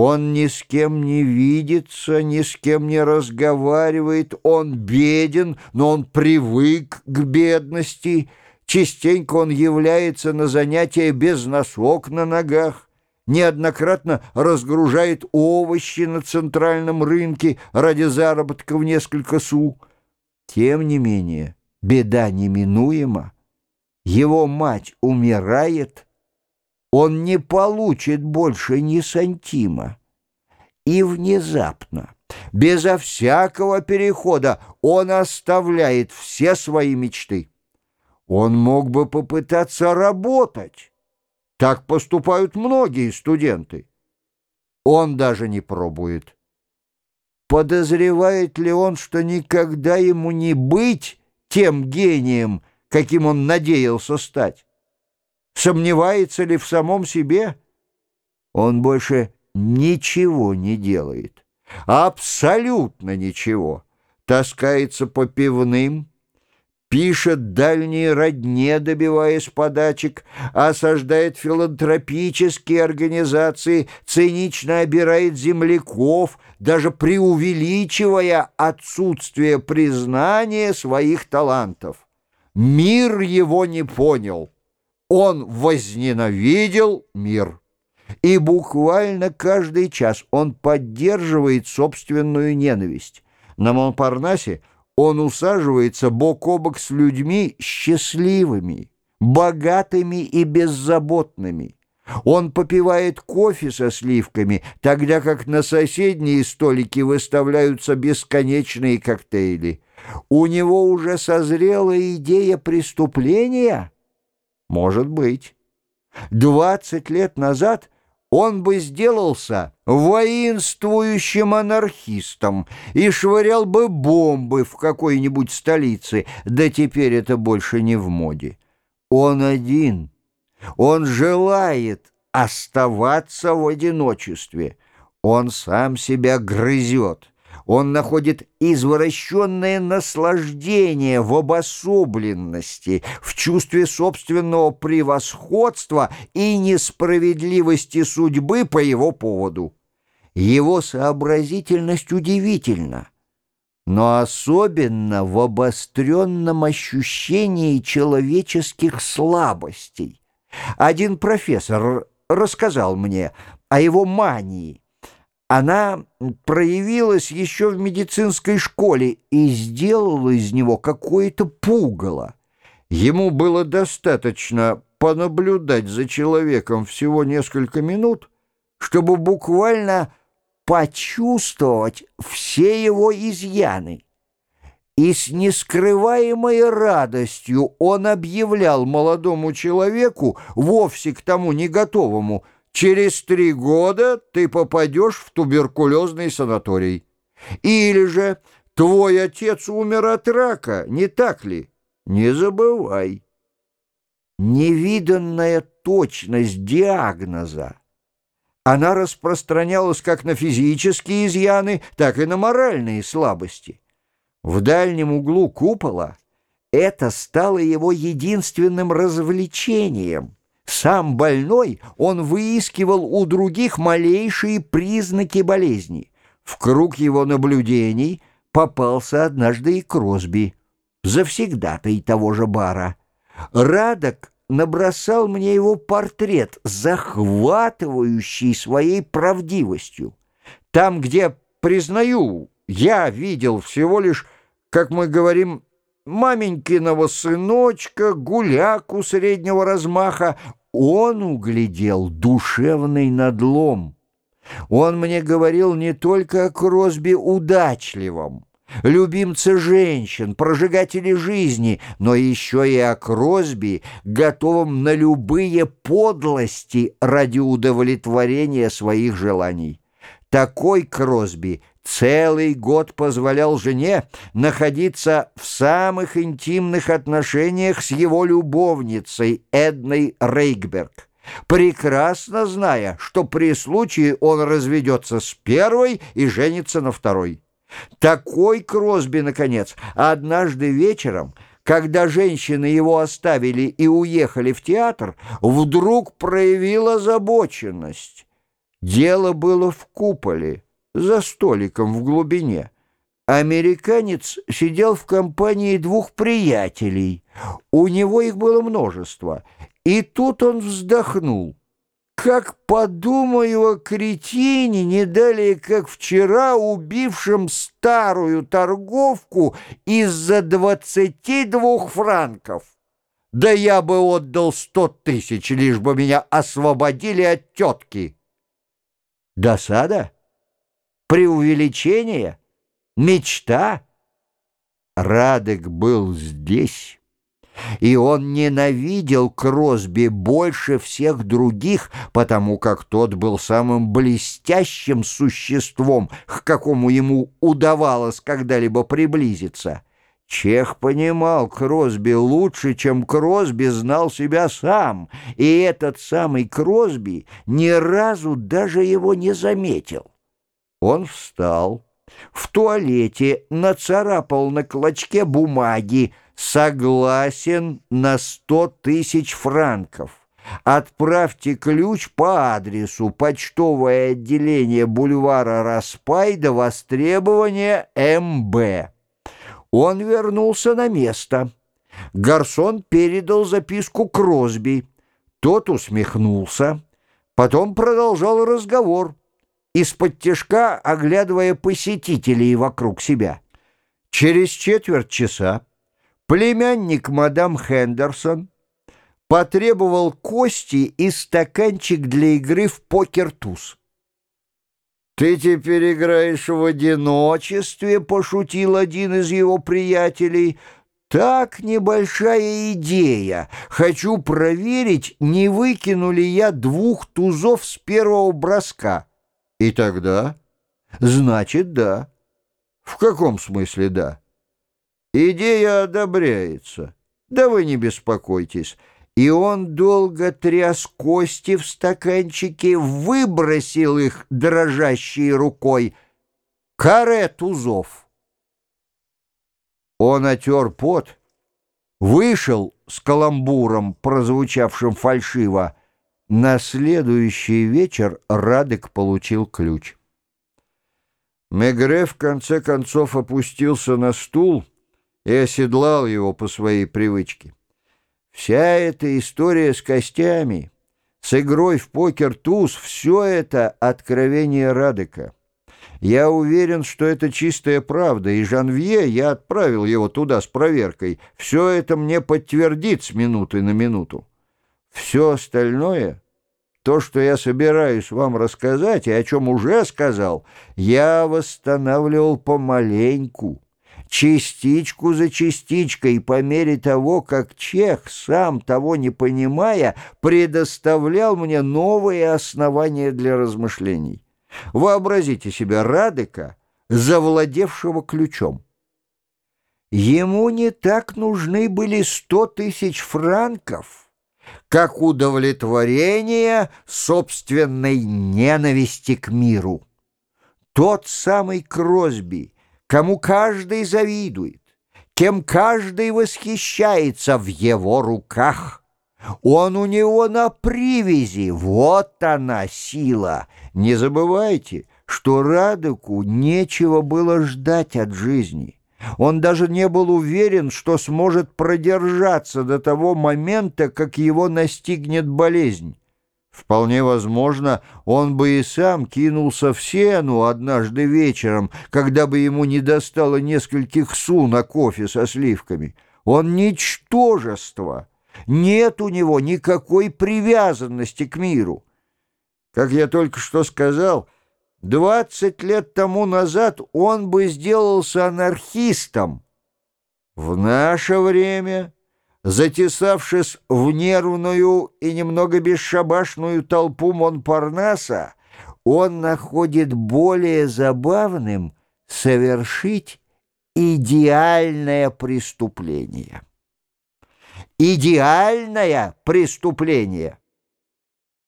Он ни с кем не видится, ни с кем не разговаривает, он беден, но он привык к бедности. Частенько он является на занятия без носок на ногах, неоднократно разгружает овощи на центральном рынке ради заработка в несколько су. Тем не менее, беда неминуема. Его мать умирает — он не получит больше ни сантима. И внезапно, безо всякого перехода, он оставляет все свои мечты. Он мог бы попытаться работать. Так поступают многие студенты. Он даже не пробует. Подозревает ли он, что никогда ему не быть тем гением, каким он надеялся стать? Сомневается ли в самом себе? Он больше ничего не делает. Абсолютно ничего. Таскается по пивным, пишет дальние родне, добиваясь подачек, осаждает филантропические организации, цинично обирает земляков, даже преувеличивая отсутствие признания своих талантов. Мир его не понял. Он возненавидел мир. И буквально каждый час он поддерживает собственную ненависть. На Монпарнасе он усаживается бок о бок с людьми счастливыми, богатыми и беззаботными. Он попивает кофе со сливками, тогда как на соседние столики выставляются бесконечные коктейли. У него уже созрела идея преступления — может быть. Двадцать лет назад он бы сделался воинствующим анархистом и швырял бы бомбы в какой-нибудь столице, да теперь это больше не в моде. Он один. Он желает оставаться в одиночестве. Он сам себя грызет. Он находит извращенное наслаждение в обособленности, в чувстве собственного превосходства и несправедливости судьбы по его поводу. Его сообразительность удивительна, но особенно в обостренном ощущении человеческих слабостей. Один профессор рассказал мне о его мании, она проявилась еще в медицинской школе и сделала из него какое-то пугало. Ему было достаточно понаблюдать за человеком всего несколько минут, чтобы буквально почувствовать все его изъяны. И с нескрываемой радостью он объявлял молодому человеку, вовсе к тому не готовому, через три года ты попадешь в туберкулезный санаторий. Или же твой отец умер от рака, не так ли? Не забывай. Невиданная точность диагноза. Она распространялась как на физические изъяны, так и на моральные слабости. В дальнем углу купола это стало его единственным развлечением — сам больной, он выискивал у других малейшие признаки болезни. В круг его наблюдений попался однажды и Кросби, завсегдатай того же бара. Радок набросал мне его портрет, захватывающий своей правдивостью. Там, где, признаю, я видел всего лишь, как мы говорим, маменькиного сыночка, гуляку среднего размаха, он углядел душевный надлом. Он мне говорил не только о Кросби удачливом, любимце женщин, прожигателе жизни, но еще и о Кросби, готовом на любые подлости ради удовлетворения своих желаний. Такой Кросби целый год позволял жене находиться в самых интимных отношениях с его любовницей Эдной Рейкберг, прекрасно зная, что при случае он разведется с первой и женится на второй. Такой Кросби, наконец, однажды вечером – когда женщины его оставили и уехали в театр, вдруг проявил озабоченность. Дело было в куполе, за столиком в глубине. Американец сидел в компании двух приятелей. У него их было множество. И тут он вздохнул. Как подумаю о кретине, не далее, как вчера убившем старую торговку из-за двадцати двух франков. Да я бы отдал сто тысяч, лишь бы меня освободили от тетки. Досада? Преувеличение? Мечта? Радек был здесь, и он ненавидел Кросби больше всех других, потому как тот был самым блестящим существом, к какому ему удавалось когда-либо приблизиться. Чех понимал Кросби лучше, чем Кросби знал себя сам, и этот самый Кросби ни разу даже его не заметил. Он встал, в туалете нацарапал на клочке бумаги «Согласен на сто тысяч франков». Отправьте ключ по адресу почтовое отделение бульвара Распайда, востребование МБ. Он вернулся на место. Гарсон передал записку Кросби. Тот усмехнулся. Потом продолжал разговор, из-под тяжка оглядывая посетителей вокруг себя. Через четверть часа племянник мадам Хендерсон потребовал кости и стаканчик для игры в покер-туз. «Ты теперь играешь в одиночестве», — пошутил один из его приятелей. «Так небольшая идея. Хочу проверить, не выкину ли я двух тузов с первого броска». «И тогда?» «Значит, да». «В каком смысле да?» «Идея одобряется. Да вы не беспокойтесь» и он долго тряс кости в стаканчике, выбросил их дрожащей рукой. Каре тузов. Он отер пот, вышел с каламбуром, прозвучавшим фальшиво. На следующий вечер Радек получил ключ. Мегре в конце концов опустился на стул и оседлал его по своей привычке. Вся эта история с костями, с игрой в покер-туз, все это откровение Радека. Я уверен, что это чистая правда, и Жанвье, я отправил его туда с проверкой, все это мне подтвердит с минуты на минуту. Все остальное, то, что я собираюсь вам рассказать и о чем уже сказал, я восстанавливал помаленьку частичку за частичкой, по мере того, как Чех, сам того не понимая, предоставлял мне новые основания для размышлений. Вообразите себе Радека, завладевшего ключом. Ему не так нужны были сто тысяч франков, как удовлетворение собственной ненависти к миру. Тот самый Кросби — кому каждый завидует, кем каждый восхищается в его руках. Он у него на привязи, вот она сила. Не забывайте, что Радыку нечего было ждать от жизни. Он даже не был уверен, что сможет продержаться до того момента, как его настигнет болезнь. Вполне возможно, он бы и сам кинулся в сену однажды вечером, когда бы ему не достало нескольких су на кофе со сливками. Он ничтожество. Нет у него никакой привязанности к миру. Как я только что сказал, двадцать лет тому назад он бы сделался анархистом. В наше время затесавшись в нервную и немного бесшабашную толпу Монпарнаса, он находит более забавным совершить идеальное преступление. Идеальное преступление —